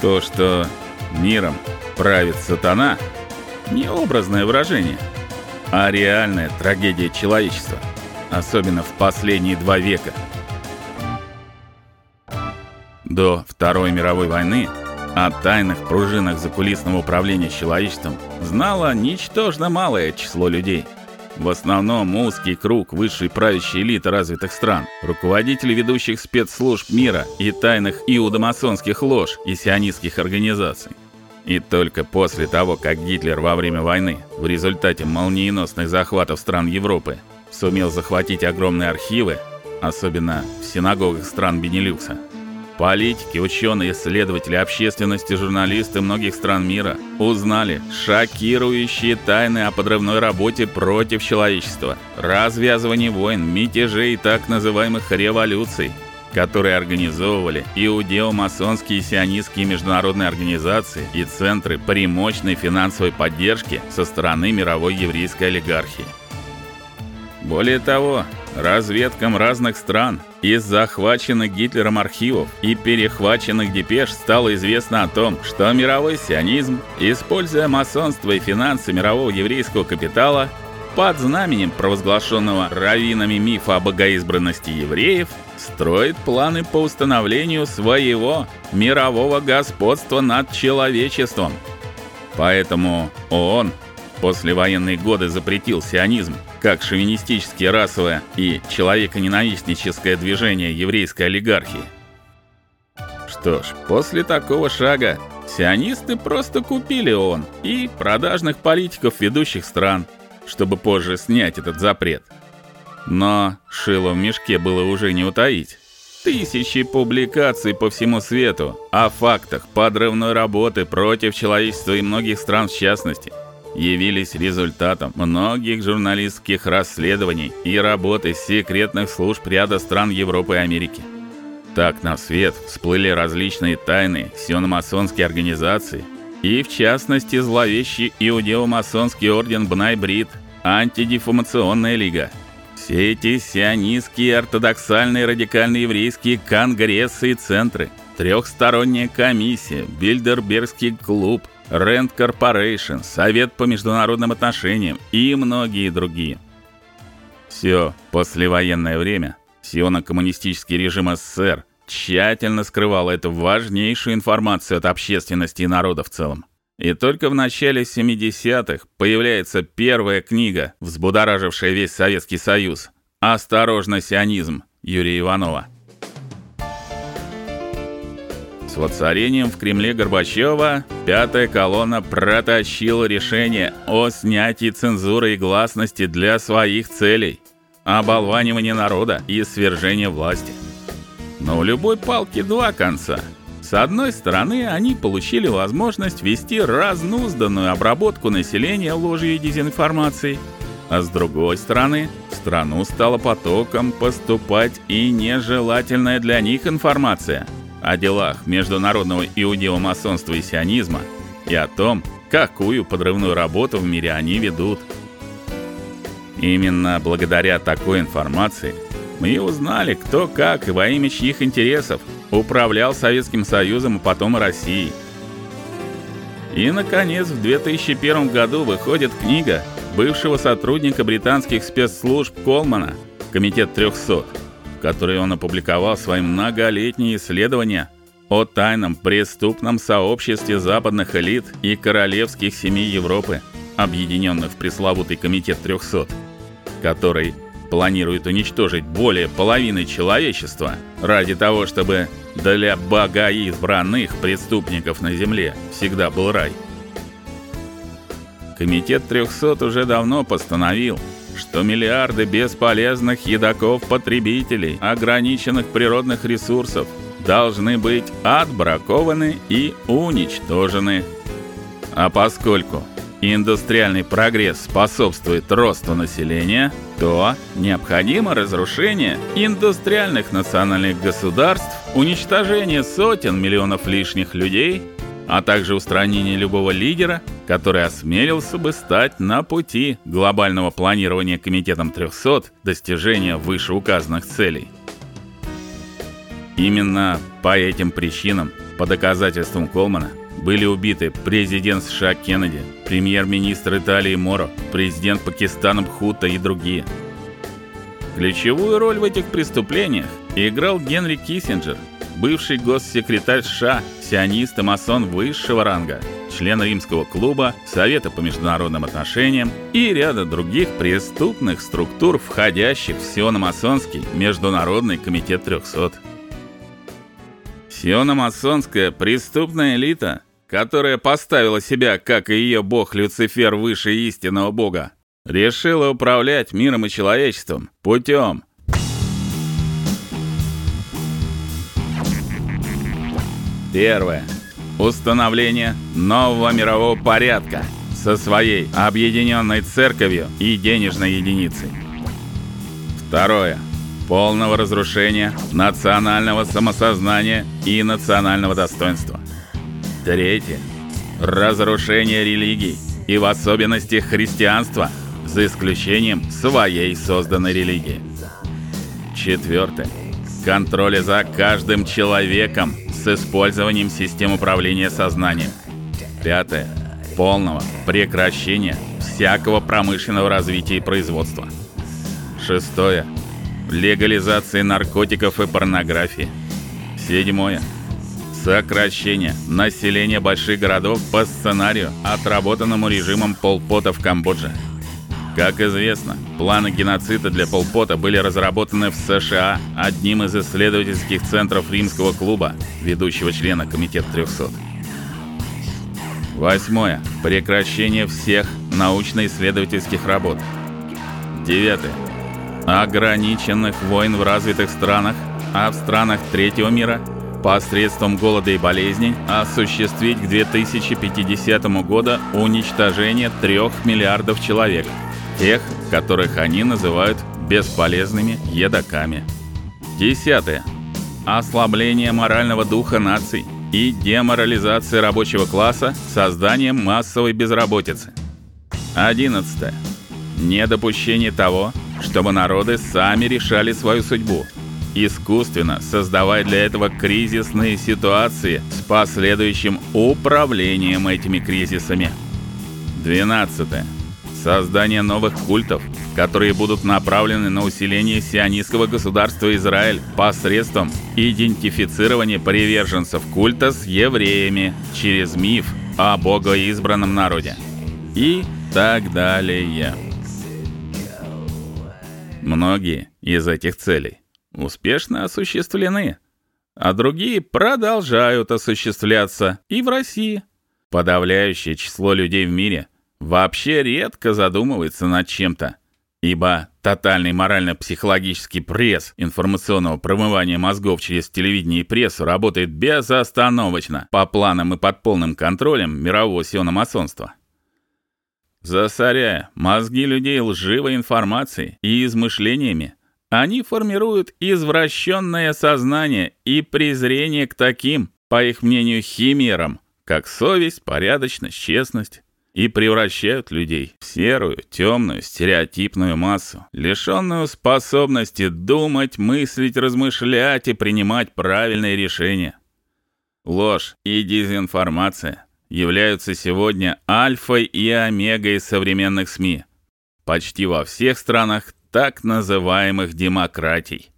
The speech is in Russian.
То, что миром правит сатана, не образное выражение, а реальная трагедия человечества, особенно в последние два века. До Второй мировой войны о тайных пружинах закулисного управления человечеством знало ничтожно малое число людей. В основном узкий круг высшей правящей элиты развитых стран, руководители ведущих спецслужб мира и тайных иудомасонских лож и сионистских организаций. И только после того, как Гитлер во время войны в результате молниеносных захватов стран Европы сумел захватить огромные архивы, особенно в синагогах стран Бенилюкса, политики, ученые, исследователи общественности, журналисты многих стран мира узнали шокирующие тайны о подрывной работе против человечества, развязывании войн, мятежей и так называемых революций – которые организовывали иудео-масонские и сионистские международные организации и центры при мощной финансовой поддержке со стороны мировой еврейской олигархии. Более того, разведкам разных стран из захваченных Гитлером архивов и перехваченных депеш стало известно о том, что мировой сионизм, используя масонство и финансы мирового еврейского капитала, под знаменем провозглашенного раввинами мифа о богоизбранности евреев, строит планы по установлению своего мирового господства над человечеством. Поэтому ООН послевоенные годы запретил сионизм как шовинистическое расовое и человеконенавистническое движение еврейской олигархии. Что ж, после такого шага сионисты просто купили ООН и продажных политиков ведущих стран, чтобы позже снять этот запрет. Но шило в мешке было уже не утаить. Тысячи публикаций по всему свету о фактах подрывной работы против человечества и многих стран в частности явились результатом многих журналистских расследований и работы секретных служб ряда стран Европы и Америки. Так на свет всплыли различные тайные сиономасонские организации, и в частности зловещий иудео-масонский орден Бнай-Брит, антидефамационная лига – все эти сионистские, ортодоксальные, радикальные еврейские конгрессы и центры, трехсторонняя комиссия, Бильдербергский клуб, Rent Corporation, Совет по международным отношениям и многие другие. Все послевоенное время сионо-коммунистический режим СССР тщательно скрывал эту важнейшую информацию от общественности и народа в целом. И только в начале 70-х появляется первая книга, взбудоражившая весь Советский Союз. Осторожно, сионизм Юрия Иванова. Воцарением в Кремле Горбачева пятая колонна протащила решение о снятии цензуры и гласности для своих целей, оболванивания народа и свержения власти. Но у любой палки два конца – с одной стороны, они получили возможность вести разнузданную обработку населения ложью и дезинформацией, а с другой стороны, в страну стала потоком поступать и нежелательная для них информация о делах международного иудео-масонства и сионизма и о том, какую подрывную работу в мире они ведут. Именно благодаря такой информации мы узнали, кто как и во имя чьих интересов управлял Советским Союзом, и потом Россией. И наконец, в 2001 году выходит книга бывшего сотрудника британских спецслужб Колмана Комитет 300, в он опубликовал свои многолетние исследования о тайном преступном сообществе западных элит и королевских семей Европы, объединенных в пресловутый Комитет 300, который планирует уничтожить более половины человечества ради того, чтобы для богоизбранных преступников на земле всегда был рай. Комитет 300 уже давно постановил, что миллиарды бесполезных едоков-потребителей ограниченных природных ресурсов должны быть отбракованы и уничтожены. А поскольку индустриальный прогресс способствует росту населения, то необходимо разрушение индустриальных национальных государств, уничтожение сотен миллионов лишних людей, а также устранение любого лидера, который осмелился бы стать на пути глобального планирования комитетом 300 достижения вышеуказанных целей. Именно по этим причинам По доказательствам Колмана, были убиты президент США Кеннеди, премьер-министр Италии Моро, президент Пакистана Бхутта и другие. Ключевую роль в этих преступлениях играл Генри Киссинджер, бывший госсекретарь США, сионист и масон высшего ранга, член Римского клуба, Совета по международным отношениям и ряда других преступных структур, входящих в сиономасонский Международный комитет 300. Сиономасонская преступная элита, которая поставила себя, как и ее бог Люцифер, выше истинного бога, решила управлять миром и человечеством путем Первое. Установление нового мирового порядка со своей объединенной церковью и денежной единицей. Второе. Полного разрушения национального самосознания и национального достоинства. Третье. Разрушение религий и в особенности христианства, за исключением своей созданной религии. Четвертое. Контроля за каждым человеком использованием систем управления сознанием. Пятое. Полного прекращения всякого промышленного развития и производства. Шестое. Легализация наркотиков и порнографии. Седьмое. Сокращение населения больших городов по сценарию, отработанному режимом Полпота в Камбодже. Как известно, планы геноцида для Полпота были разработаны в США одним из исследовательских центров Римского клуба, ведущего члена комитета 300. Восьмое. Прекращение всех научно-исследовательских работ. Девятое. Ограниченных войн в развитых странах, а в странах третьего мира посредством голода и болезней осуществить к 2050 году уничтожение 3 миллиардов человек – тех, которых они называют бесполезными едоками. Десятое. Ослабление морального духа наций и деморализация рабочего класса созданием массовой безработицы. Одиннадцатое. Недопущение того, чтобы народы сами решали свою судьбу, искусственно создавая для этого кризисные ситуации с последующим управлением этими кризисами. Двенадцатое создание новых культов, которые будут направлены на усиление сионистского государства Израиль посредством идентифицирования приверженцев культа с евреями через миф о богоизбранном народе. И так далее. Многие из этих целей успешно осуществлены, а другие продолжают осуществляться и в России. Подавляющее число людей в мире – вообще редко задумывается над чем-то, ибо тотальный морально-психологический пресс информационного промывания мозгов через телевидение и прессу работает безостановочно по планам и под полным контролем мирового сиономасонства. Засоряя мозги людей лживой информацией и измышлениями, они формируют извращенное сознание и презрение к таким, по их мнению, химерам, как совесть, порядочность, честность, и превращают людей в серую, темную, стереотипную массу, лишенную способности думать, мыслить, размышлять и принимать правильные решения. Ложь и дезинформация являются сегодня альфой и омегой современных СМИ почти во всех странах так называемых демократий.